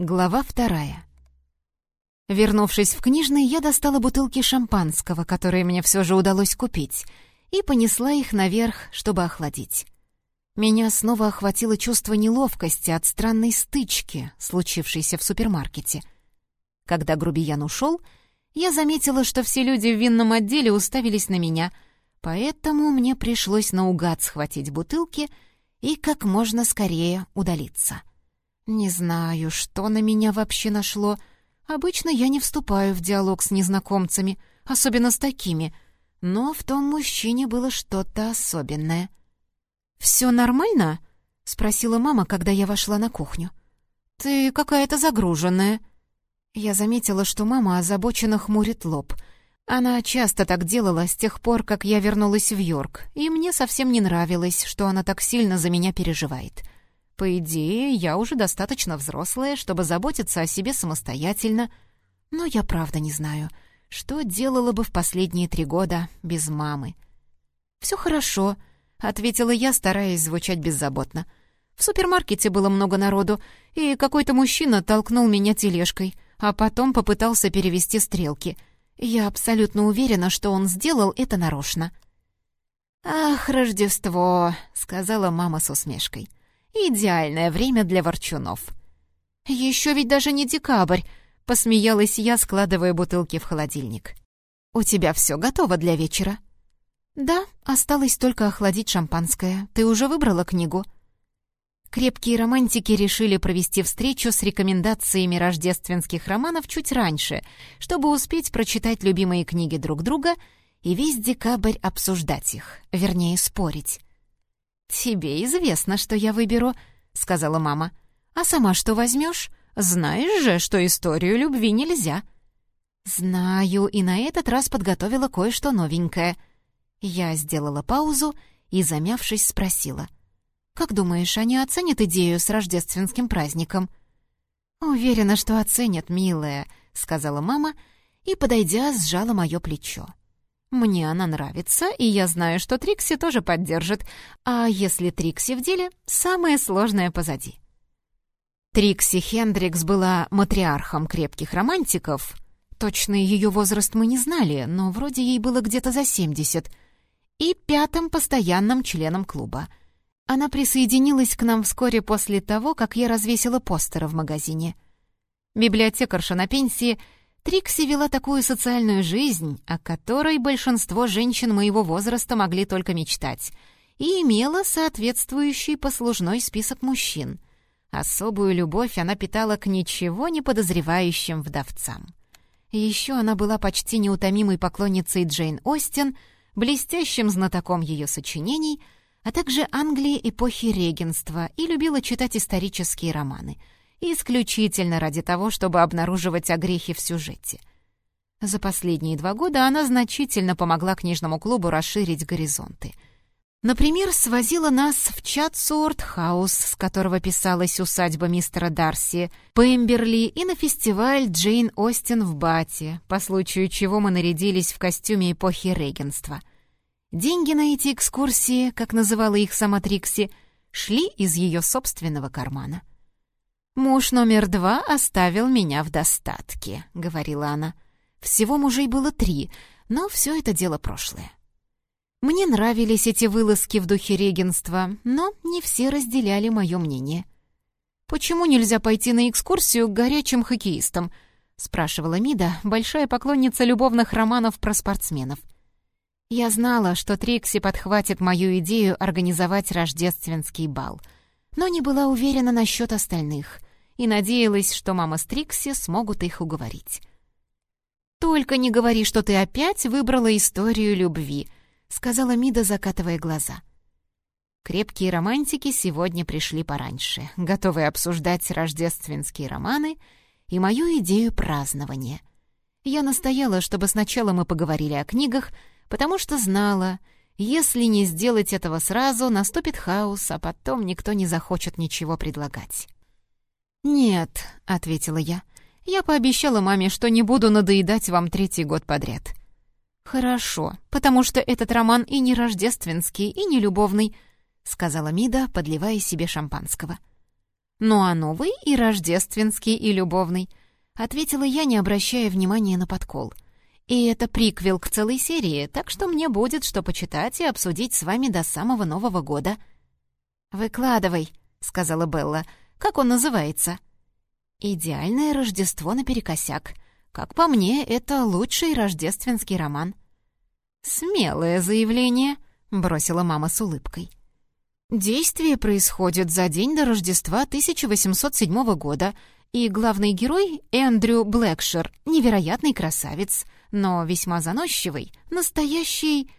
Глава вторая. Вернувшись в книжный, я достала бутылки шампанского, которые мне все же удалось купить, и понесла их наверх, чтобы охладить. Меня снова охватило чувство неловкости от странной стычки, случившейся в супермаркете. Когда грубиян ушел, я заметила, что все люди в винном отделе уставились на меня, поэтому мне пришлось наугад схватить бутылки и как можно скорее удалиться. Не знаю, что на меня вообще нашло. Обычно я не вступаю в диалог с незнакомцами, особенно с такими. Но в том мужчине было что-то особенное. «Все нормально?» — спросила мама, когда я вошла на кухню. «Ты какая-то загруженная». Я заметила, что мама озабоченно хмурит лоб. Она часто так делала с тех пор, как я вернулась в Йорк, и мне совсем не нравилось, что она так сильно за меня переживает. По идее, я уже достаточно взрослая, чтобы заботиться о себе самостоятельно. Но я правда не знаю, что делала бы в последние три года без мамы. «Все хорошо», — ответила я, стараясь звучать беззаботно. В супермаркете было много народу, и какой-то мужчина толкнул меня тележкой, а потом попытался перевести стрелки. Я абсолютно уверена, что он сделал это нарочно. «Ах, Рождество!» — сказала мама с усмешкой. Идеальное время для ворчунов. Еще ведь даже не декабрь, посмеялась я, складывая бутылки в холодильник. У тебя все готово для вечера? Да, осталось только охладить шампанское. Ты уже выбрала книгу? Крепкие романтики решили провести встречу с рекомендациями рождественских романов чуть раньше, чтобы успеть прочитать любимые книги друг друга и весь декабрь обсуждать их, вернее, спорить. «Тебе известно, что я выберу», — сказала мама. «А сама что возьмешь? Знаешь же, что историю любви нельзя». «Знаю, и на этот раз подготовила кое-что новенькое». Я сделала паузу и, замявшись, спросила. «Как думаешь, они оценят идею с рождественским праздником?» «Уверена, что оценят, милая», — сказала мама и, подойдя, сжала мое плечо. Мне она нравится, и я знаю, что Трикси тоже поддержит. А если Трикси в деле, самое сложное позади. Трикси Хендрикс была матриархом крепких романтиков. Точный ее возраст мы не знали, но вроде ей было где-то за 70. И пятым постоянным членом клуба. Она присоединилась к нам вскоре после того, как я развесила постеры в магазине. Библиотекарша на пенсии — Трикси вела такую социальную жизнь, о которой большинство женщин моего возраста могли только мечтать, и имела соответствующий послужной список мужчин. Особую любовь она питала к ничего не подозревающим вдовцам. еще она была почти неутомимой поклонницей Джейн Остин, блестящим знатоком ее сочинений, а также Англии эпохи регенства и любила читать исторические романы — исключительно ради того, чтобы обнаруживать огрехи в сюжете. За последние два года она значительно помогла книжному клубу расширить горизонты. Например, свозила нас в Чатсуорт-хаус, с которого писалась усадьба мистера Дарси, Пемберли и на фестиваль Джейн Остин в Бате, по случаю чего мы нарядились в костюмы эпохи регентства. Деньги на эти экскурсии, как называла их сама Трикси, шли из ее собственного кармана. «Муж номер два оставил меня в достатке», — говорила она. «Всего мужей было три, но все это дело прошлое». Мне нравились эти вылазки в духе регенства, но не все разделяли мое мнение. «Почему нельзя пойти на экскурсию к горячим хоккеистам?» — спрашивала Мида, большая поклонница любовных романов про спортсменов. Я знала, что Трикси подхватит мою идею организовать рождественский бал, но не была уверена насчет остальных — и надеялась, что мама с Трикси смогут их уговорить. «Только не говори, что ты опять выбрала историю любви», — сказала Мида, закатывая глаза. Крепкие романтики сегодня пришли пораньше, готовые обсуждать рождественские романы и мою идею празднования. Я настояла, чтобы сначала мы поговорили о книгах, потому что знала, если не сделать этого сразу, наступит хаос, а потом никто не захочет ничего предлагать. «Нет», — ответила я. «Я пообещала маме, что не буду надоедать вам третий год подряд». «Хорошо, потому что этот роман и не рождественский, и не любовный», — сказала Мида, подливая себе шампанского. «Ну а новый и рождественский, и любовный», — ответила я, не обращая внимания на подкол. «И это приквел к целой серии, так что мне будет что почитать и обсудить с вами до самого Нового года». «Выкладывай», — сказала Белла. «Как он называется?» «Идеальное Рождество наперекосяк. Как по мне, это лучший рождественский роман». «Смелое заявление», — бросила мама с улыбкой. Действие происходит за день до Рождества 1807 года, и главный герой Эндрю Блэкшир, невероятный красавец, но весьма заносчивый, настоящий...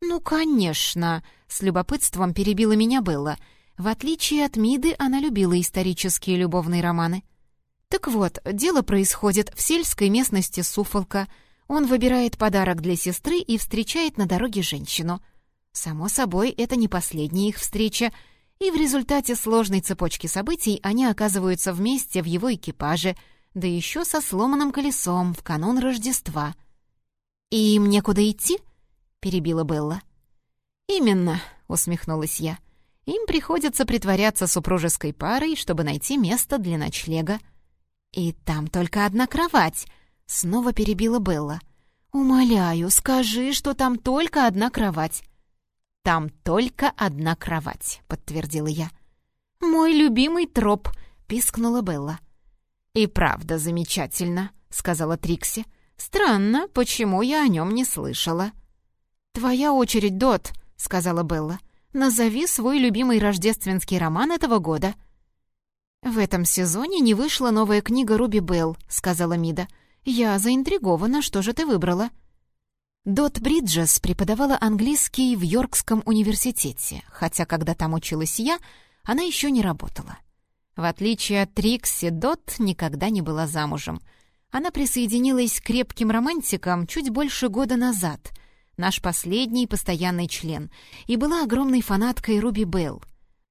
«Ну, конечно», — с любопытством перебила меня Белла. В отличие от Миды, она любила исторические любовные романы. Так вот, дело происходит в сельской местности Суфолка. Он выбирает подарок для сестры и встречает на дороге женщину — Само собой, это не последняя их встреча, и в результате сложной цепочки событий они оказываются вместе в его экипаже, да еще со сломанным колесом в канун Рождества. «И им некуда идти?» — перебила Белла. «Именно», — усмехнулась я. «Им приходится притворяться супружеской парой, чтобы найти место для ночлега». «И там только одна кровать», — снова перебила Белла. «Умоляю, скажи, что там только одна кровать». «Там только одна кровать», — подтвердила я. «Мой любимый троп», — пискнула Белла. «И правда замечательно», — сказала Трикси. «Странно, почему я о нем не слышала». «Твоя очередь, Дот», — сказала Белла. «Назови свой любимый рождественский роман этого года». «В этом сезоне не вышла новая книга Руби Белл», — сказала Мида. «Я заинтригована, что же ты выбрала?» Дот Бриджес преподавала английский в Йоркском университете, хотя когда там училась я, она еще не работала. В отличие от Трикси, Дот никогда не была замужем. Она присоединилась к крепким романтикам чуть больше года назад, наш последний постоянный член, и была огромной фанаткой Руби Белл.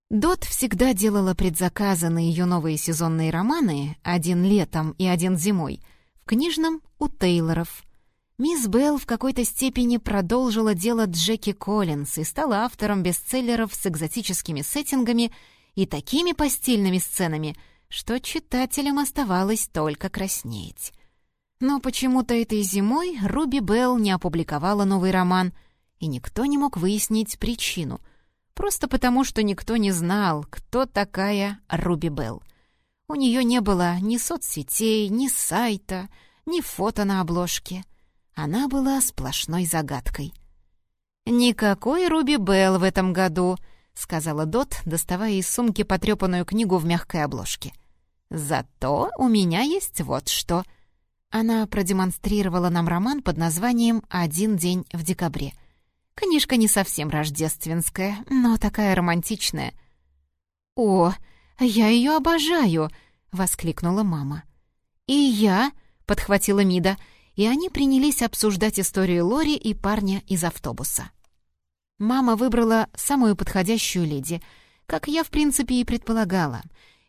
Дот всегда делала предзаказы на ее новые сезонные романы «Один летом» и «Один зимой» в книжном у Тейлоров — Мисс Белл в какой-то степени продолжила дело Джеки Коллинс и стала автором бестселлеров с экзотическими сеттингами и такими постельными сценами, что читателям оставалось только краснеть. Но почему-то этой зимой Руби Белл не опубликовала новый роман, и никто не мог выяснить причину. Просто потому, что никто не знал, кто такая Руби Белл. У нее не было ни соцсетей, ни сайта, ни фото на обложке — она была сплошной загадкой. «Никакой Руби Белл в этом году», — сказала Дот, доставая из сумки потрепанную книгу в мягкой обложке. «Зато у меня есть вот что». Она продемонстрировала нам роман под названием «Один день в декабре». Книжка не совсем рождественская, но такая романтичная. «О, я ее обожаю!» — воскликнула мама. «И я!» — подхватила Мида — и они принялись обсуждать историю Лори и парня из автобуса. Мама выбрала самую подходящую леди, как я, в принципе, и предполагала.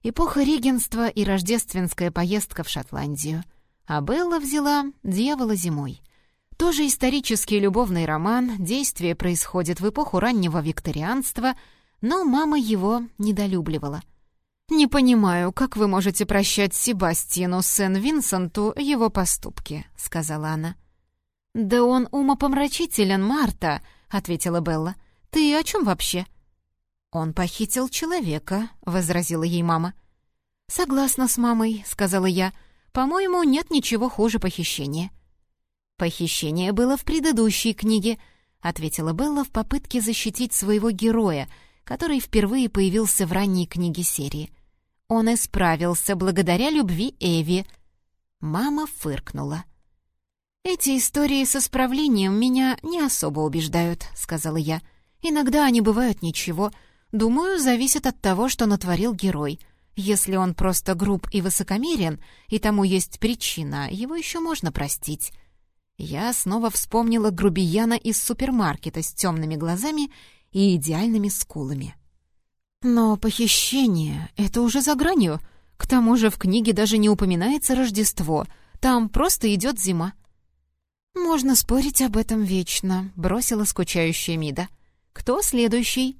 Эпоха регенства и рождественская поездка в Шотландию. А Белла взяла «Дьявола зимой». Тоже исторический любовный роман, действие происходит в эпоху раннего викторианства, но мама его недолюбливала. «Не понимаю, как вы можете прощать Себастьяну Сен-Винсенту его поступки», — сказала она. «Да он умопомрачителен, Марта», — ответила Белла. «Ты о чем вообще?» «Он похитил человека», — возразила ей мама. «Согласна с мамой», — сказала я. «По-моему, нет ничего хуже похищения». «Похищение было в предыдущей книге», — ответила Белла в попытке защитить своего героя, который впервые появился в ранней книге серии. Он исправился благодаря любви Эви. Мама фыркнула. «Эти истории со справлением меня не особо убеждают», — сказала я. «Иногда они бывают ничего. Думаю, зависит от того, что натворил герой. Если он просто груб и высокомерен, и тому есть причина, его еще можно простить». Я снова вспомнила грубияна из супермаркета с темными глазами и идеальными скулами. Но похищение — это уже за гранью. К тому же в книге даже не упоминается Рождество, там просто идет зима. «Можно спорить об этом вечно», — бросила скучающая Мида. «Кто следующий?»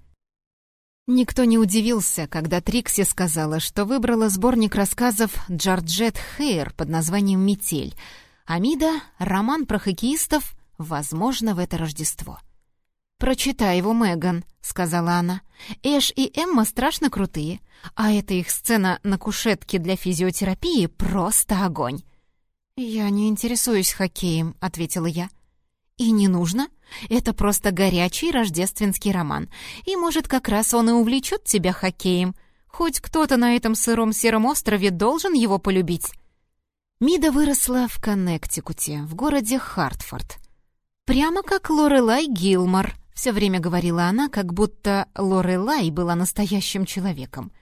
Никто не удивился, когда Трикси сказала, что выбрала сборник рассказов Джорджет Хейр под названием «Метель», а Мида — роман про хоккеистов, возможно, в это Рождество. «Прочитай его, Меган», — сказала она. «Эш и Эмма страшно крутые, а эта их сцена на кушетке для физиотерапии — просто огонь». «Я не интересуюсь хоккеем», — ответила я. «И не нужно. Это просто горячий рождественский роман. И, может, как раз он и увлечет тебя хоккеем. Хоть кто-то на этом сыром сером острове должен его полюбить». Мида выросла в Коннектикуте, в городе Хартфорд. «Прямо как Лорелай Гилмор», — все время говорила она, как будто Лорелай была настоящим человеком.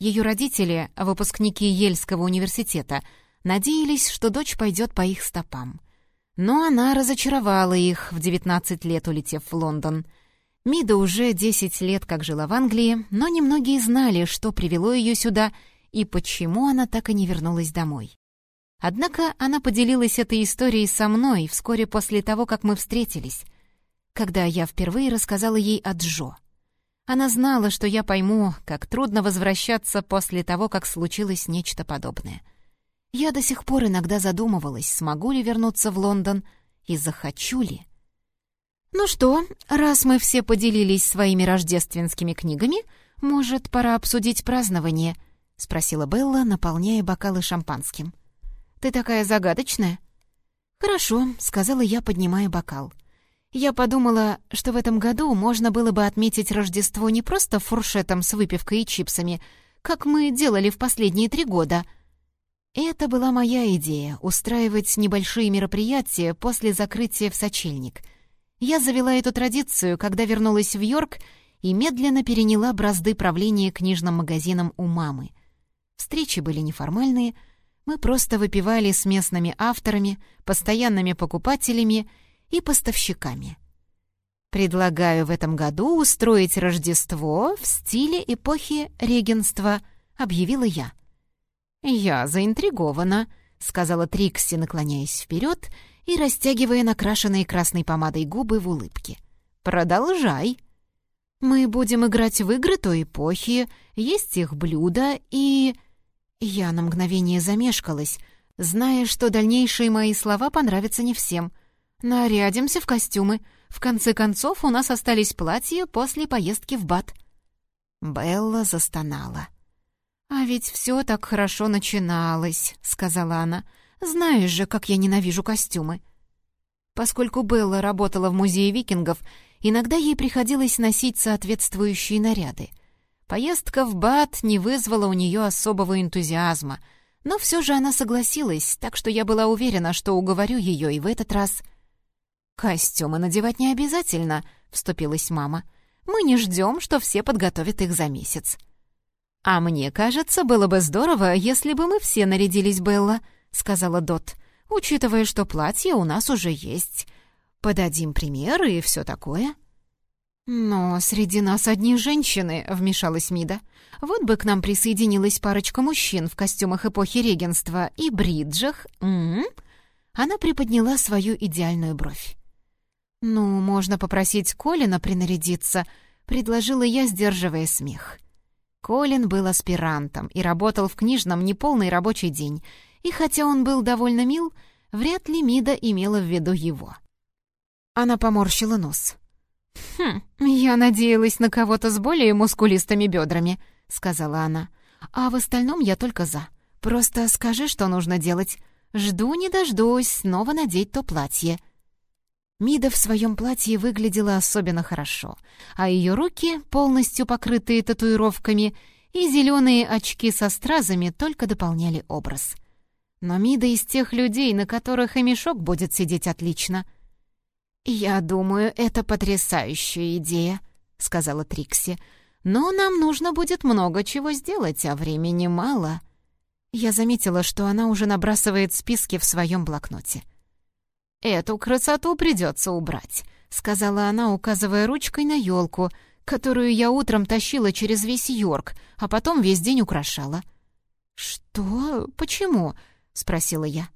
Ее родители, выпускники Ельского университета, надеялись, что дочь пойдет по их стопам. Но она разочаровала их, в 19 лет улетев в Лондон. Мида уже 10 лет как жила в Англии, но немногие знали, что привело ее сюда и почему она так и не вернулась домой. Однако она поделилась этой историей со мной вскоре после того, как мы встретились, когда я впервые рассказала ей о Джо. Она знала, что я пойму, как трудно возвращаться после того, как случилось нечто подобное — я до сих пор иногда задумывалась, смогу ли вернуться в Лондон и захочу ли. «Ну что, раз мы все поделились своими рождественскими книгами, может, пора обсудить празднование?» — спросила Белла, наполняя бокалы шампанским. «Ты такая загадочная». «Хорошо», — сказала я, поднимая бокал. Я подумала, что в этом году можно было бы отметить Рождество не просто фуршетом с выпивкой и чипсами, как мы делали в последние три года — это была моя идея — устраивать небольшие мероприятия после закрытия в сочельник. Я завела эту традицию, когда вернулась в Йорк и медленно переняла бразды правления книжным магазином у мамы. Встречи были неформальные, мы просто выпивали с местными авторами, постоянными покупателями и поставщиками. «Предлагаю в этом году устроить Рождество в стиле эпохи регенства», — объявила я. «Я заинтригована», — сказала Трикси, наклоняясь вперед и растягивая накрашенные красной помадой губы в улыбке. «Продолжай». «Мы будем играть в игры той эпохи, есть их блюда и...» Я на мгновение замешкалась, зная, что дальнейшие мои слова понравятся не всем. «Нарядимся в костюмы. В конце концов, у нас остались платья после поездки в Бат». Белла застонала. «А ведь все так хорошо начиналось», — сказала она. «Знаешь же, как я ненавижу костюмы». Поскольку Белла работала в музее викингов, иногда ей приходилось носить соответствующие наряды. Поездка в Бат не вызвала у нее особого энтузиазма, но все же она согласилась, так что я была уверена, что уговорю ее и в этот раз. «Костюмы надевать не обязательно», — вступилась мама. «Мы не ждем, что все подготовят их за месяц». «А мне кажется, было бы здорово, если бы мы все нарядились, Белла», — сказала Дот, «учитывая, что платье у нас уже есть. Подадим пример и все такое». «Но среди нас одни женщины», — вмешалась Мида. «Вот бы к нам присоединилась парочка мужчин в костюмах эпохи регенства и бриджах. М -м -м. Она приподняла свою идеальную бровь. «Ну, можно попросить Колина принарядиться», — предложила я, сдерживая смех. Колин был аспирантом и работал в книжном неполный рабочий день, и хотя он был довольно мил, вряд ли Мида имела в виду его. Она поморщила нос. «Хм, я надеялась на кого-то с более мускулистыми бедрами», — сказала она. «А в остальном я только за. Просто скажи, что нужно делать. Жду не дождусь снова надеть то платье». Мида в своем платье выглядела особенно хорошо, а ее руки, полностью покрытые татуировками, и зеленые очки со стразами только дополняли образ. Но Мида из тех людей, на которых и мешок будет сидеть отлично. «Я думаю, это потрясающая идея», — сказала Трикси. «Но нам нужно будет много чего сделать, а времени мало». Я заметила, что она уже набрасывает списки в своем блокноте. «Эту красоту придется убрать», — сказала она, указывая ручкой на елку, которую я утром тащила через весь Йорк, а потом весь день украшала. «Что? Почему?» — спросила я.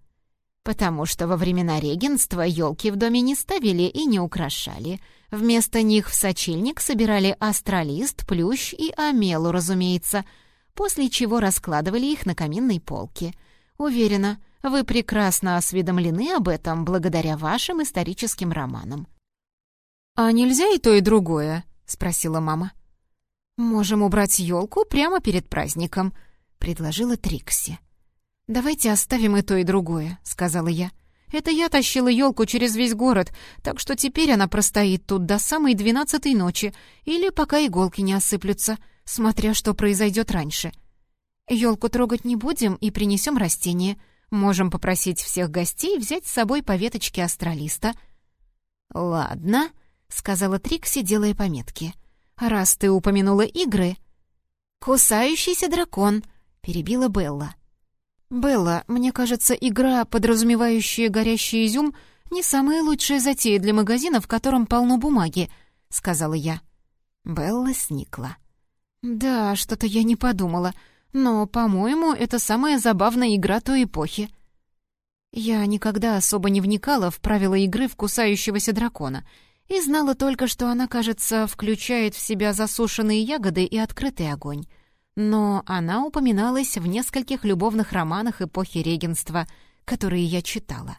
«Потому что во времена регенства елки в доме не ставили и не украшали. Вместо них в сочельник собирали астролист, плющ и амелу, разумеется, после чего раскладывали их на каминной полке. Уверена, вы прекрасно осведомлены об этом благодаря вашим историческим романам. «А нельзя и то, и другое?» — спросила мама. «Можем убрать елку прямо перед праздником», — предложила Трикси. «Давайте оставим и то, и другое», — сказала я. «Это я тащила елку через весь город, так что теперь она простоит тут до самой двенадцатой ночи или пока иголки не осыплются, смотря что произойдет раньше. Елку трогать не будем и принесем растения. Можем попросить всех гостей взять с собой по веточке астролиста». «Ладно», — сказала Трикси, делая пометки. «Раз ты упомянула игры...» «Кусающийся дракон», — перебила Белла. «Белла, мне кажется, игра, подразумевающая горящий изюм, не самая лучшая затея для магазина, в котором полно бумаги», — сказала я. Белла сникла. «Да, что-то я не подумала, но, по-моему, это самая забавная игра той эпохи». Я никогда особо не вникала в правила игры в кусающегося дракона — и знала только, что она, кажется, включает в себя засушенные ягоды и открытый огонь. Но она упоминалась в нескольких любовных романах эпохи регенства, которые я читала.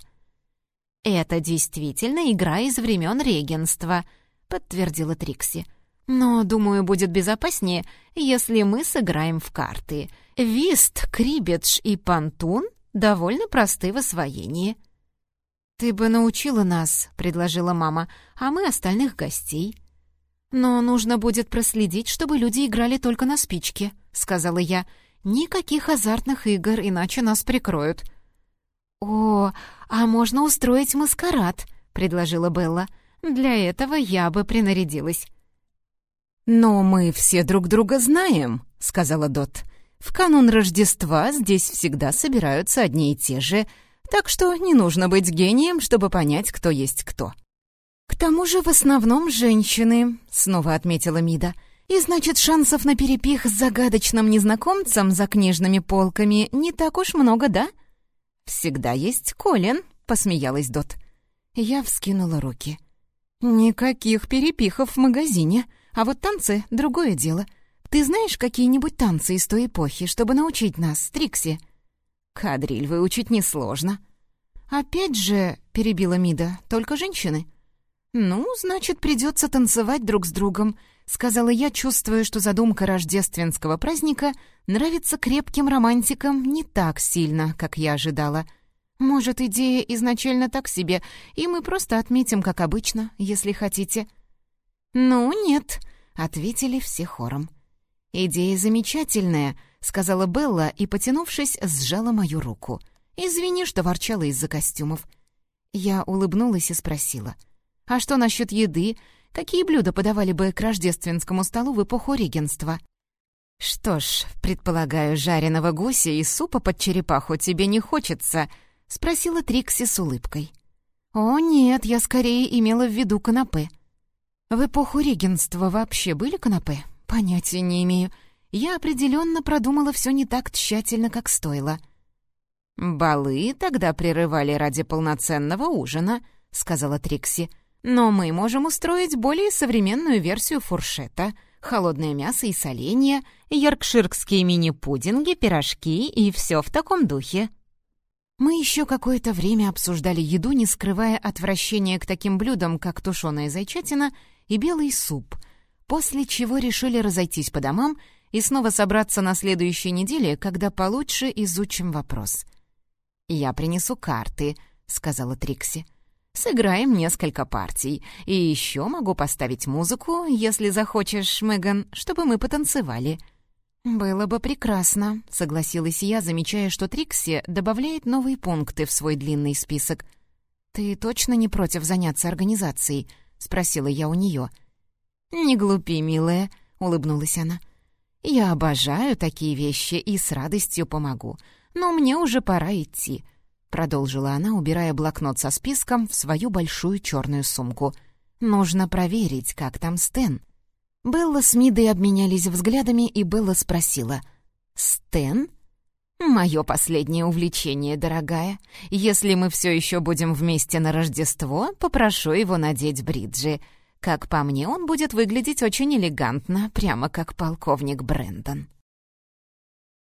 «Это действительно игра из времен регенства», — подтвердила Трикси. «Но, думаю, будет безопаснее, если мы сыграем в карты. Вист, крибедж и пантун довольно просты в освоении». «Ты бы научила нас», — предложила мама, — «а мы остальных гостей». «Но нужно будет проследить, чтобы люди играли только на спичке», — сказала я. «Никаких азартных игр, иначе нас прикроют». «О, а можно устроить маскарад», — предложила Белла. «Для этого я бы принарядилась». «Но мы все друг друга знаем», — сказала Дот. «В канун Рождества здесь всегда собираются одни и те же так что не нужно быть гением, чтобы понять, кто есть кто. «К тому же в основном женщины», — снова отметила Мида. «И значит, шансов на перепих с загадочным незнакомцем за книжными полками не так уж много, да?» «Всегда есть Колин», — посмеялась Дот. Я вскинула руки. «Никаких перепихов в магазине, а вот танцы — другое дело. Ты знаешь какие-нибудь танцы из той эпохи, чтобы научить нас, Трикси?» «Кадриль выучить несложно». «Опять же», — перебила Мида, — «только женщины». «Ну, значит, придется танцевать друг с другом», — сказала я, чувствуя, что задумка рождественского праздника нравится крепким романтикам не так сильно, как я ожидала. «Может, идея изначально так себе, и мы просто отметим, как обычно, если хотите». «Ну, нет», — ответили все хором. «Идея замечательная», — сказала Белла и, потянувшись, сжала мою руку. «Извини, что ворчала из-за костюмов». Я улыбнулась и спросила. «А что насчет еды? Какие блюда подавали бы к рождественскому столу в эпоху регенства?» «Что ж, предполагаю, жареного гуся и супа под черепаху тебе не хочется?» — спросила Трикси с улыбкой. «О, нет, я скорее имела в виду канапе». «В эпоху регенства вообще были канапе?» «Понятия не имею. Я определенно продумала все не так тщательно, как стоило». «Балы тогда прерывали ради полноценного ужина», — сказала Трикси. «Но мы можем устроить более современную версию фуршета, холодное мясо и соленья, йоркширские мини-пудинги, пирожки и все в таком духе». Мы еще какое-то время обсуждали еду, не скрывая отвращения к таким блюдам, как тушеная зайчатина и белый суп — после чего решили разойтись по домам и снова собраться на следующей неделе, когда получше изучим вопрос. «Я принесу карты», — сказала Трикси. «Сыграем несколько партий, и еще могу поставить музыку, если захочешь, Меган, чтобы мы потанцевали». «Было бы прекрасно», — согласилась я, замечая, что Трикси добавляет новые пункты в свой длинный список. «Ты точно не против заняться организацией?» — спросила я у нее. — «Не глупи, милая», — улыбнулась она. «Я обожаю такие вещи и с радостью помогу, но мне уже пора идти», — продолжила она, убирая блокнот со списком в свою большую черную сумку. «Нужно проверить, как там Стэн». Белла с Мидой обменялись взглядами, и Белла спросила. «Стэн?» «Мое последнее увлечение, дорогая. Если мы все еще будем вместе на Рождество, попрошу его надеть бриджи. Как по мне, он будет выглядеть очень элегантно, прямо как полковник Брэндон.